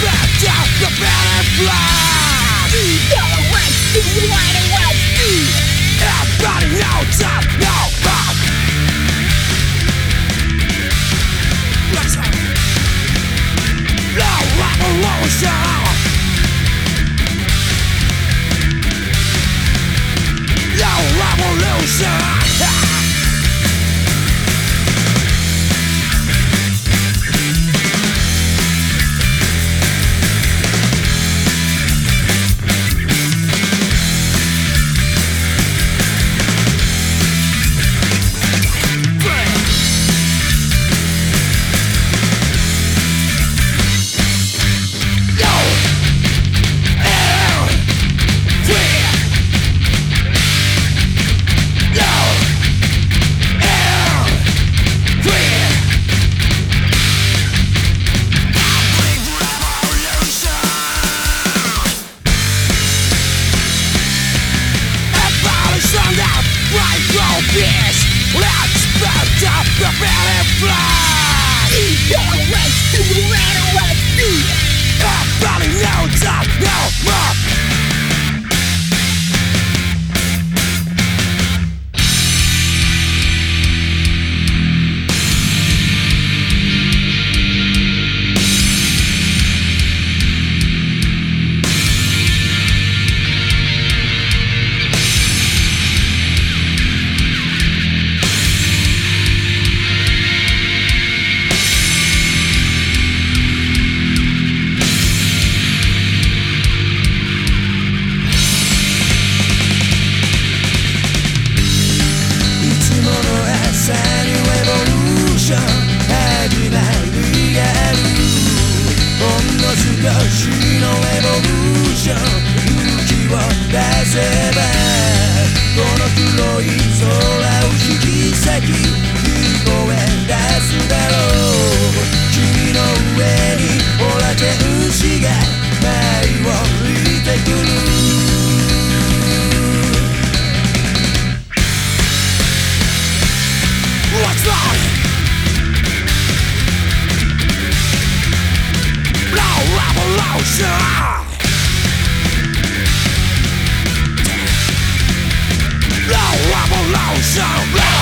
Back to the butterfly. this Let's build up the feeling fly 出せばこの黒い空を引き裂き聞こえ出すだろう君の上にほら天牛が舞を降りてくる Revolution! so loud